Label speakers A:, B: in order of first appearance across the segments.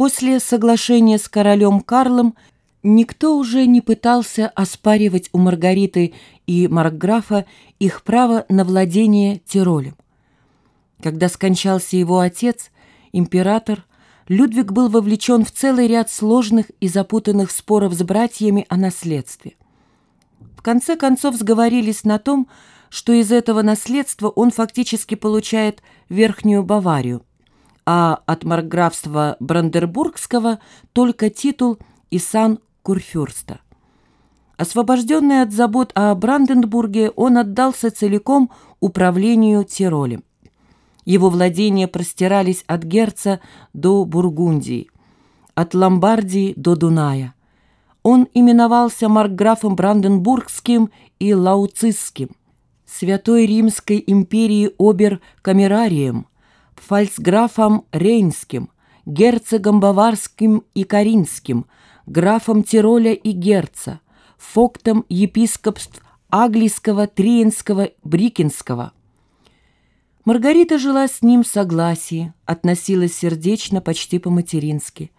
A: После соглашения с королем Карлом никто уже не пытался оспаривать у Маргариты и Маркграфа их право на владение Тиролем. Когда скончался его отец, император, Людвиг был вовлечен в целый ряд сложных и запутанных споров с братьями о наследстве. В конце концов сговорились на том, что из этого наследства он фактически получает Верхнюю Баварию, а от маркграфства Брандербургского только титул и сан Курфюрста. Освобожденный от забот о Бранденбурге, он отдался целиком управлению Тиролем. Его владения простирались от Герца до Бургундии, от Ломбардии до Дуная. Он именовался маркграфом Бранденбургским и Лауцистским, Святой Римской империи обер-камерарием, фальцграфом Рейнским, герцогом Баварским и Каринским, графом Тироля и Герца, фоктом епископств Аглийского, Триенского, Брикинского. Маргарита жила с ним в согласии, относилась сердечно, почти по-матерински.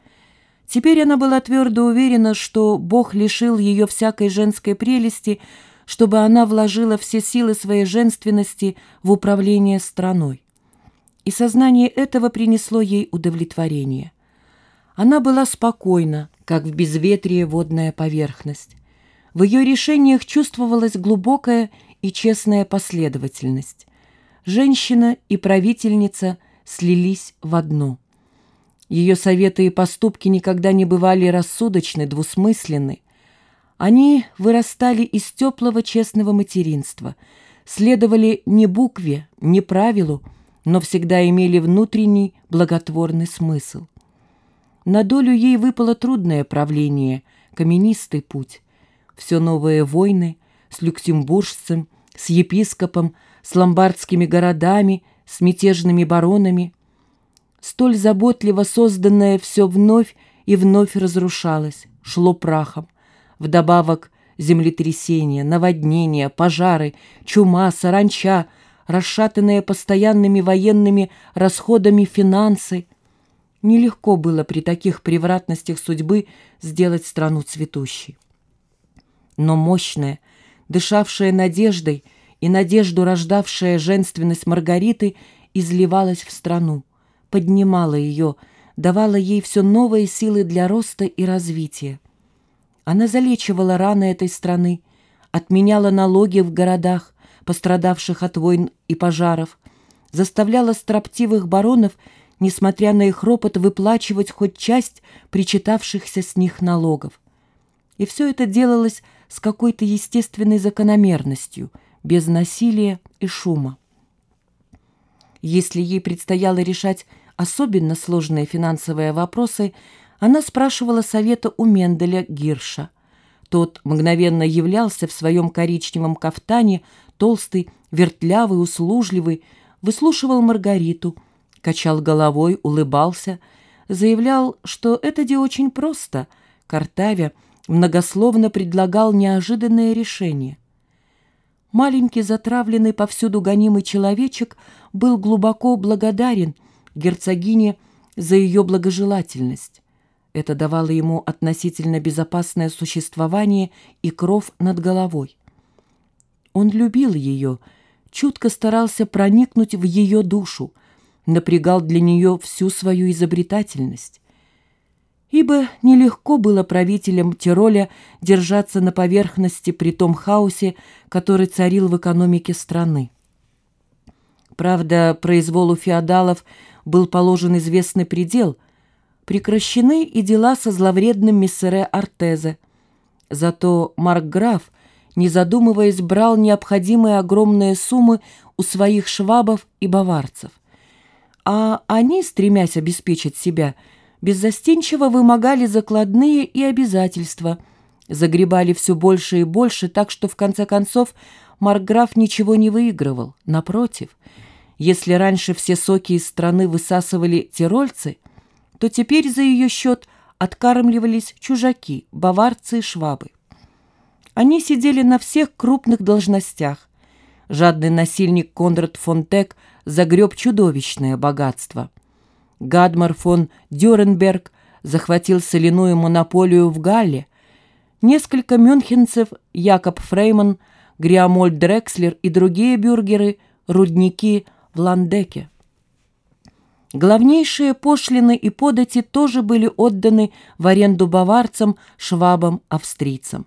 A: Теперь она была твердо уверена, что Бог лишил ее всякой женской прелести, чтобы она вложила все силы своей женственности в управление страной. И сознание этого принесло ей удовлетворение. Она была спокойна, как в безветрие водная поверхность. В ее решениях чувствовалась глубокая и честная последовательность. Женщина и правительница слились в одно. Ее советы и поступки никогда не бывали рассудочны, двусмысленны. Они вырастали из теплого честного материнства, следовали не букве, не правилу, но всегда имели внутренний благотворный смысл. На долю ей выпало трудное правление, каменистый путь. Все новые войны с люксембуржцем, с епископом, с ломбардскими городами, с мятежными баронами. Столь заботливо созданное все вновь и вновь разрушалось, шло прахом. Вдобавок землетрясения, наводнения, пожары, чума, саранча, расшатанные постоянными военными расходами финансы. Нелегко было при таких превратностях судьбы сделать страну цветущей. Но мощная, дышавшая надеждой, и надежду рождавшая женственность Маргариты изливалась в страну, поднимала ее, давала ей все новые силы для роста и развития. Она залечивала раны этой страны, отменяла налоги в городах, пострадавших от войн и пожаров, заставляла строптивых баронов, несмотря на их ропот, выплачивать хоть часть причитавшихся с них налогов. И все это делалось с какой-то естественной закономерностью – без насилия и шума. Если ей предстояло решать особенно сложные финансовые вопросы, она спрашивала совета у Менделя Гирша. Тот мгновенно являлся в своем коричневом кафтане, толстый, вертлявый, услужливый, выслушивал Маргариту, качал головой, улыбался, заявлял, что это де очень просто, Картавя многословно предлагал неожиданное решение. Маленький, затравленный, повсюду гонимый человечек был глубоко благодарен герцогине за ее благожелательность. Это давало ему относительно безопасное существование и кров над головой. Он любил ее, чутко старался проникнуть в ее душу, напрягал для нее всю свою изобретательность ибо нелегко было правителям Тироля держаться на поверхности при том хаосе, который царил в экономике страны. Правда, произволу феодалов был положен известный предел, прекращены и дела со зловредным мессере Артезе. Зато Маркграф, не задумываясь, брал необходимые огромные суммы у своих швабов и баварцев. А они, стремясь обеспечить себя, беззастенчиво вымогали закладные и обязательства, загребали все больше и больше, так что в конце концов Маркграф ничего не выигрывал. Напротив, если раньше все соки из страны высасывали тирольцы, то теперь за ее счет откармливались чужаки, баварцы и швабы. Они сидели на всех крупных должностях. Жадный насильник Конрад фон Тек загреб чудовищное богатство – Гадмар фон Дюренберг захватил соляную монополию в Галле. Несколько мюнхенцев, Якоб Фрейман, Гриамольд Дрекслер и другие бюргеры – рудники в Ландеке. Главнейшие пошлины и подати тоже были отданы в аренду баварцам, швабам, австрийцам.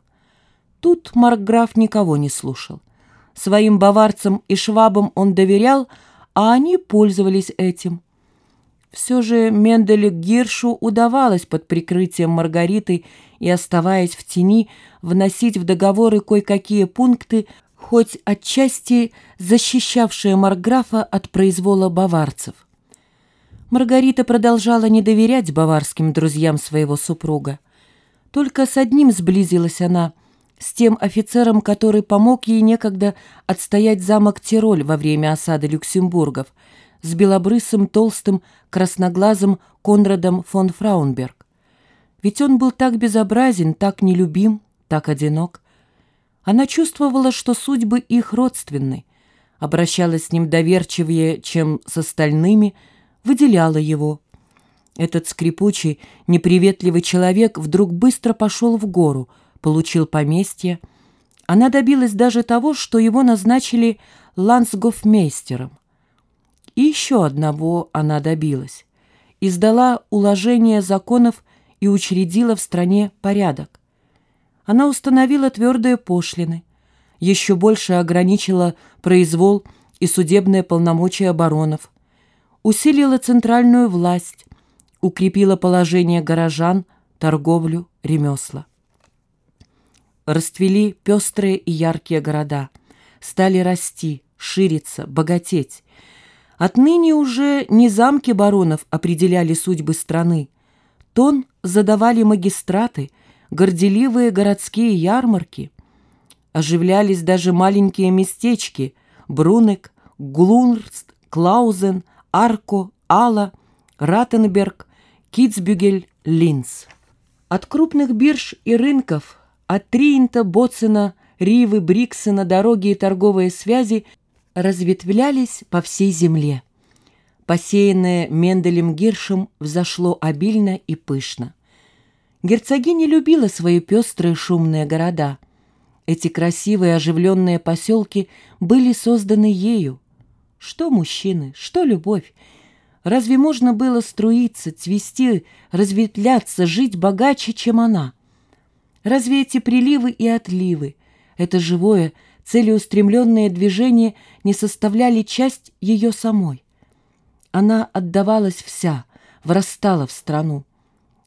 A: Тут Маркграф никого не слушал. Своим баварцам и швабам он доверял, а они пользовались этим. Все же Менделю Гиршу удавалось под прикрытием Маргариты и оставаясь в тени вносить в договоры кое-какие пункты, хоть отчасти защищавшие Марграфа от произвола баварцев. Маргарита продолжала не доверять баварским друзьям своего супруга. Только с одним сблизилась она, с тем офицером, который помог ей некогда отстоять замок Тироль во время осады Люксембургов, с белобрысым, толстым, красноглазым Конрадом фон Фраунберг. Ведь он был так безобразен, так нелюбим, так одинок. Она чувствовала, что судьбы их родственны, обращалась с ним доверчивее, чем с остальными – выделяла его. Этот скрипучий, неприветливый человек вдруг быстро пошел в гору, получил поместье. Она добилась даже того, что его назначили лансгофмейстером. И еще одного она добилась. Издала уложение законов и учредила в стране порядок. Она установила твердые пошлины, еще больше ограничила произвол и судебные полномочия баронов, усилила центральную власть, укрепила положение горожан, торговлю, ремесла. Расцвели пестрые и яркие города, стали расти, шириться, богатеть. Отныне уже не замки баронов определяли судьбы страны. Тон задавали магистраты, горделивые городские ярмарки. Оживлялись даже маленькие местечки – Брунек, Глунрст, Клаузен – Арко, Алла, Ратенберг, Китсбюгель, Линц. От крупных бирж и рынков, от Триинта, Боцена, Ривы, Бриксена, дороги и торговые связи разветвлялись по всей земле. Посеянное Менделем Гиршем взошло обильно и пышно. Герцогиня любила свои пестрые шумные города. Эти красивые оживленные поселки были созданы ею. Что мужчины, что любовь? Разве можно было струиться, цвести, разветвляться, жить богаче, чем она? Разве эти приливы и отливы, это живое, целеустремленное движение не составляли часть ее самой? Она отдавалась вся, врастала в страну.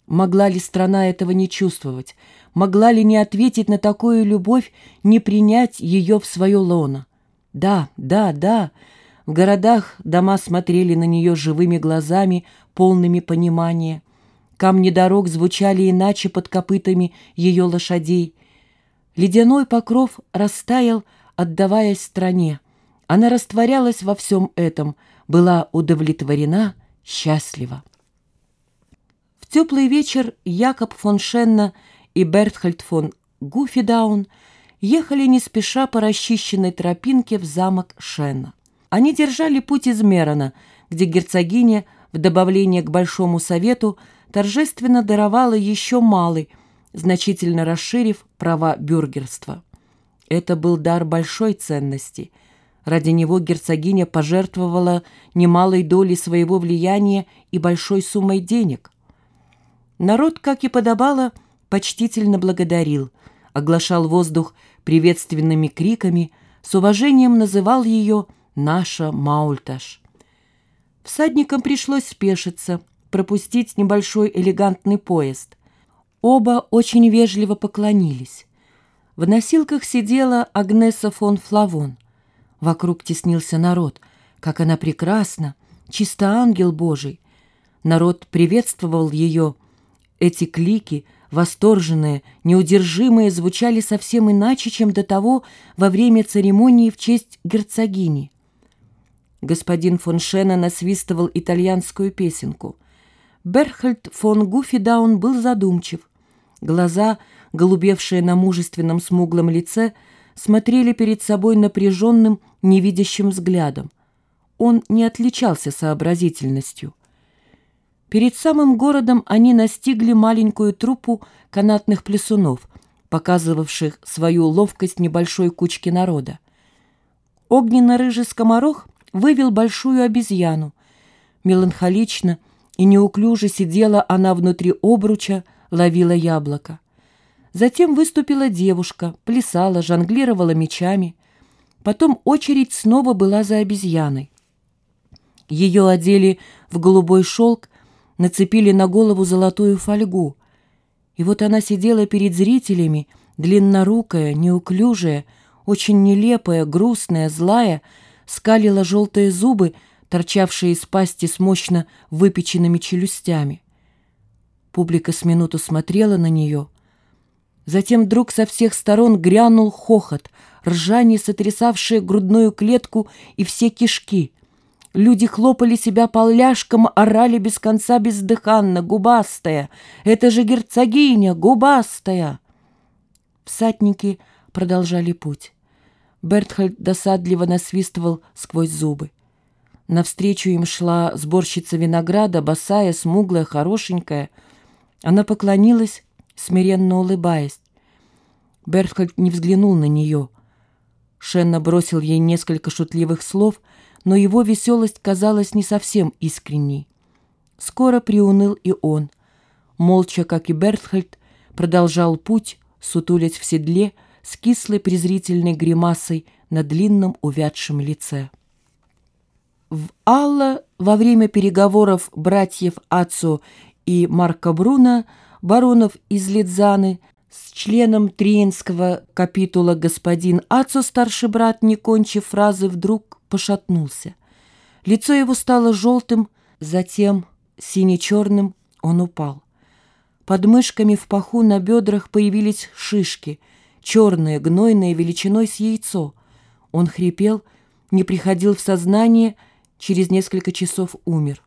A: Могла ли страна этого не чувствовать? Могла ли не ответить на такую любовь, не принять ее в свое лоно? Да, да, да, в городах дома смотрели на нее живыми глазами, полными понимания. Камни дорог звучали иначе под копытами ее лошадей. Ледяной покров растаял, отдаваясь стране. Она растворялась во всем этом, была удовлетворена, счастлива. В теплый вечер Якоб фон Шенна и Бертхальд фон Гуфидаун ехали не спеша по расчищенной тропинке в замок Шенна. Они держали путь из Мерона, где герцогиня, в добавление к Большому Совету, торжественно даровала еще малый, значительно расширив права бюргерства. Это был дар большой ценности. Ради него герцогиня пожертвовала немалой долей своего влияния и большой суммой денег. Народ, как и подобало, почтительно благодарил, оглашал воздух приветственными криками, с уважением называл ее наша Маульташ. Всадникам пришлось спешиться, пропустить небольшой элегантный поезд. Оба очень вежливо поклонились. В носилках сидела Агнеса фон Флавон. Вокруг теснился народ. Как она прекрасна, чисто ангел Божий. Народ приветствовал ее. Эти клики, восторженные, неудержимые, звучали совсем иначе, чем до того во время церемонии в честь герцогини. Господин фон Шена насвистывал итальянскую песенку. Берхальд фон Гуфидаун был задумчив. Глаза, голубевшие на мужественном смуглом лице, смотрели перед собой напряженным, невидящим взглядом. Он не отличался сообразительностью. Перед самым городом они настигли маленькую труппу канатных плесунов, показывавших свою ловкость небольшой кучки народа. Огненно-рыжий скоморох вывел большую обезьяну. Меланхолично и неуклюже сидела она внутри обруча, ловила яблоко. Затем выступила девушка, плясала, жонглировала мечами. Потом очередь снова была за обезьяной. Ее одели в голубой шелк, нацепили на голову золотую фольгу. И вот она сидела перед зрителями, длиннорукая, неуклюжая, очень нелепая, грустная, злая, скалила желтые зубы, торчавшие из пасти с мощно выпеченными челюстями. Публика с минуту смотрела на нее. Затем вдруг со всех сторон грянул хохот, ржание, сотрясавшее грудную клетку и все кишки. Люди хлопали себя по ляжкам, орали без конца бездыханно, губастая. «Это же герцогиня, губастая!» Всадники продолжали путь. Бертхальд досадливо насвистывал сквозь зубы. Навстречу им шла сборщица винограда, босая, смуглая, хорошенькая. Она поклонилась, смиренно улыбаясь. Бертхальд не взглянул на нее. Шенна бросил ей несколько шутливых слов, но его веселость казалась не совсем искренней. Скоро приуныл и он. Молча, как и Бертхальд, продолжал путь, сутулясь в седле, с кислой презрительной гримасой на длинном увядшем лице. В Алла во время переговоров братьев Ацу и Марка Бруна, баронов из Лидзаны, с членом Триенского капитула господин Ацу, старший брат, не кончив фразы, вдруг пошатнулся. Лицо его стало желтым, затем сине-черным он упал. Под мышками в паху на бедрах появились шишки, черные, гнойные, величиной с яйцо. Он хрипел, не приходил в сознание, через несколько часов умер.